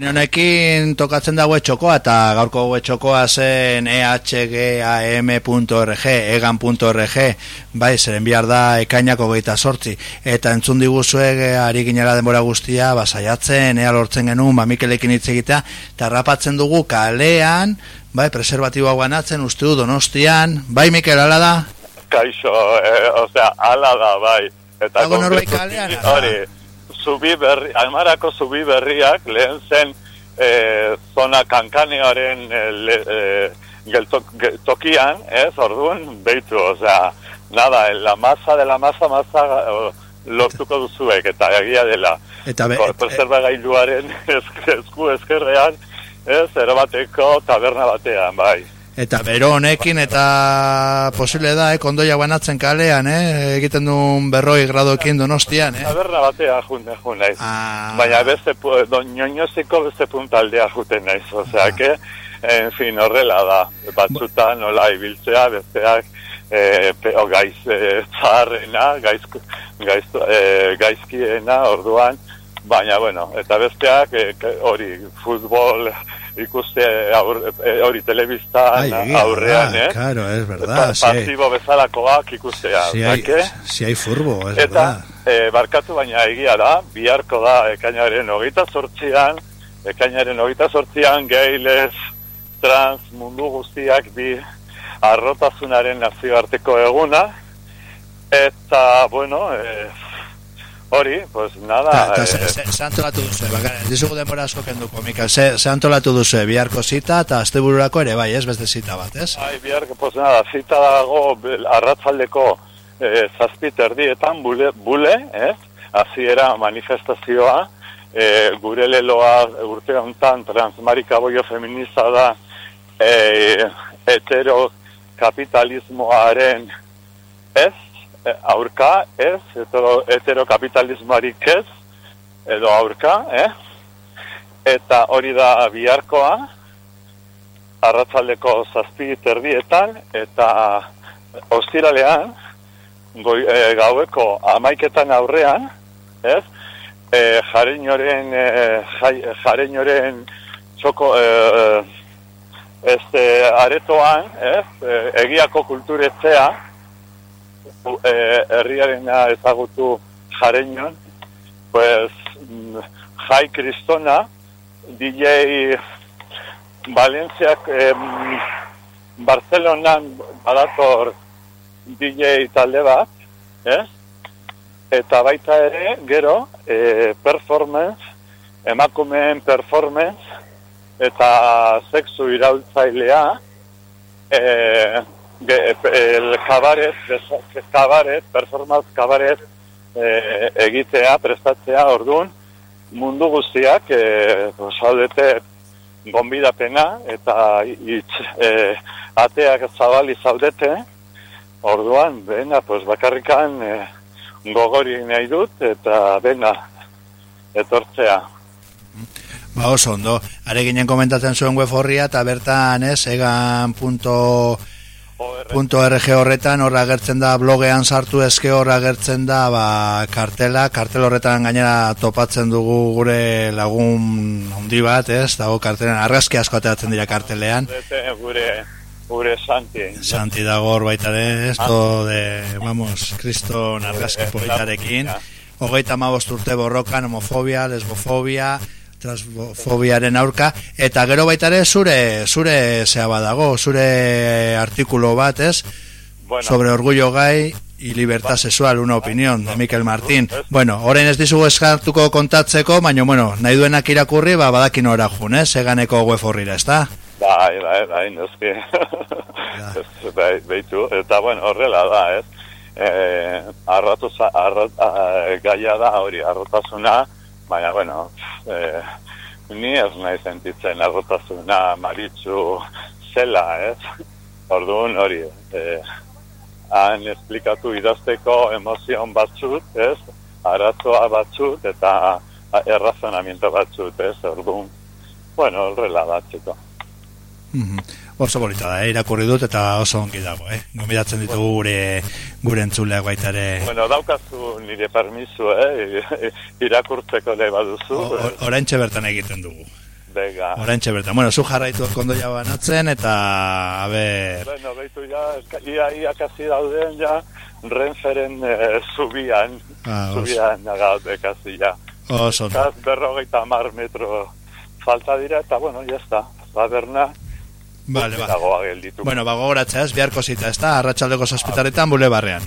Honekin tokatzen dago etxokoa eta gaurko etxokoa zen ehgam.org, egan.org, bai, zeren bihar da ekainako geita sortzi. Eta entzun diguzue, ari ginera denbora guztia, basaiatzen, ea lortzen genuen, ba, Mikelekin hitz egitea, eta rapatzen dugu kalean, bai, preservatiboa guanatzen, uste du donostian, bai, Mikel, ala da? Kaixo, eh, osea, ala da, bai. Eta Hago norbait kalean? Hori, zubi berri, almarako zubi berriak lehen zen e, zona kankanearen e, e, geltok, geltokian, ez, orduan, behitu, osea, nada, la masa de la masa, masa lortuko duzuek, eta egia dela. Eta be, Preserva gailuaren esku ezkerrean, ez, erobateko taberna batean, bai. Eta bero honekin eta posible da, eh, kondoia banatzen kalean, eh, egiten duen berroi gradoekin donostian, eh. Taberna batea junte jun naiz. Ah. Baina beste, don ñoñoziko beste puntaldea juten naiz, osea, ah. que, en fin, horrela da, batzuta nola ibiltzea, besteak, eh, o gaiz eh, zarrena, gaiz, gaiz, eh, gaizkiena, orduan, baina, bueno, eta besteak, eh, hori, futbol, ikuste eh, hori telebista aurrean, eh? Claro, es verdad, sí. Pasibo bezalakoak ikustea. Si hay, si hay furbo, es Eta, verdad. Eh, barkatu baina egia da, biharko da ekainaren hogeita sortzian, ekainaren hogeita sortzian, geiles, trans, mundu guztiak bi arrotasunaren nazioarteko eguna, eta, bueno, eh, Hori, pues nada... Ta, ta, eh, se, se antolatu duzu, bakar, dizugu denbora asko kenduko, Mikael, se, se antolatu duzu, biharko zita, eta azte ere, bai, ez, beste zita bat, ez? Ai, biharko, pues nada, zita dago arratzaldeko eh, zazpit erdietan, bule, bule ez? Aziera manifestazioa, eh, gure leloa urte honetan transmarika boio feminista da eh, hetero kapitalismoaren ez, Eh, aurka, ez, hetero, heterokapitalismoarik ez, edo aurka, eh? Eta hori da biharkoa, arratzaldeko zazpi terdietan, eta ostiralean, goi, e, gaueko amaiketan aurrean, ez? E, jareinoren, e, jareinoren txoko, e, este, aretoan, ez? E, egiako kulturetzea, eh, herriarena ezagutu jareinon, pues Jai Kristona, DJ Valentziak eh, Barcelonan badator DJ talde bat, eh? eta baita ere, gero, eh, performance, emakumeen performance, eta sexu iraultzailea, eh, el cabaret, cabaret, performance cabaret e, egitea, prestatzea, orduan, mundu guztiak, e, saudete gombidapena, eta itz, e, ateak zabali zaudete, orduan, bena, pues, bakarrikan e, gogori nahi dut, eta bena, etortzea. Ba oso ondo, are ginen komentatzen zuen web horria, eta bertan, ez, egan.org .rg horretan horra agertzen da blogean sartu eske horra agertzen da ba, kartela, kartel horretan gainera topatzen dugu gure lagun handi bat, ez? Dago kartelen argazki asko ateratzen dira kartelean. Gure gure Santi. Santi dago hor baita ere, esto de, vamos, Cristo argazki politarekin. Hogeita ma urte borrokan, homofobia, lesbofobia, transfobiaren aurka eta gero baita ere zure zure zea badago, zure artikulo bat, ez? Bueno. Sobre orgullo gai y libertad sexual, una opinión de Mikel Martín. Bueno, orain ez dizugu eskartuko kontatzeko, baina, bueno, nahi duenak irakurri, ba, badakin ora jun, eh? Seganeko web horrira, ez da? Bai, bai, bai, noski. bai, beitu, eta, bueno, horrela da, ez? Eh, arratu, arrat, gaia da, hori, arrotasuna, baina, bueno, eh, ni ez nahi sentitzen arrotasuna maritzu zela, ez? Orduan hori, eh, han esplikatu idazteko emozion batzut, ez? Arazoa batzut eta errazonamiento batzut, ez? Orduan, bueno, horrela batzeko. Mm -hmm. Oso da, eh? irakurri dut eta oso ongi dago, eh? Gomidatzen ditugu gure, gure entzuleak baita ere. Bueno, daukazu nire permisu, eh? irakurtzeko le baduzu. Orain bertan egiten dugu. Bega. Horentxe bertan. Bueno, zu jarraitu kondo ja banatzen, eta, a ber... Bueno, behitu ja, ia, ia kasi dauden ja, renferen eh, zubian, Ah, zubian gaude kasi ja. Oso. Kaz berrogeita mar metro falta dira, eta bueno, ya está. Vale, ba. dagoa gelditu. Bueno, ba, gogoratzea ez, biharko zita, ez da, arratsaldeko zazpitaretan bule barrean.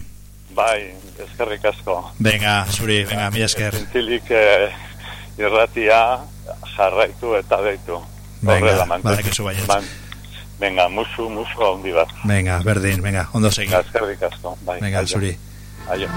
Bai, eskerrik asko. Venga, zuri, venga, mi esker. Zintzilik eh, irratia jarraitu eta deitu. Venga, badakizu baietz. Man- Venga, musu, musu handi bat. Venga, berdin, venga, ondo segi. Eskerrik asko. Bai, Venga, aio. zuri. Aio.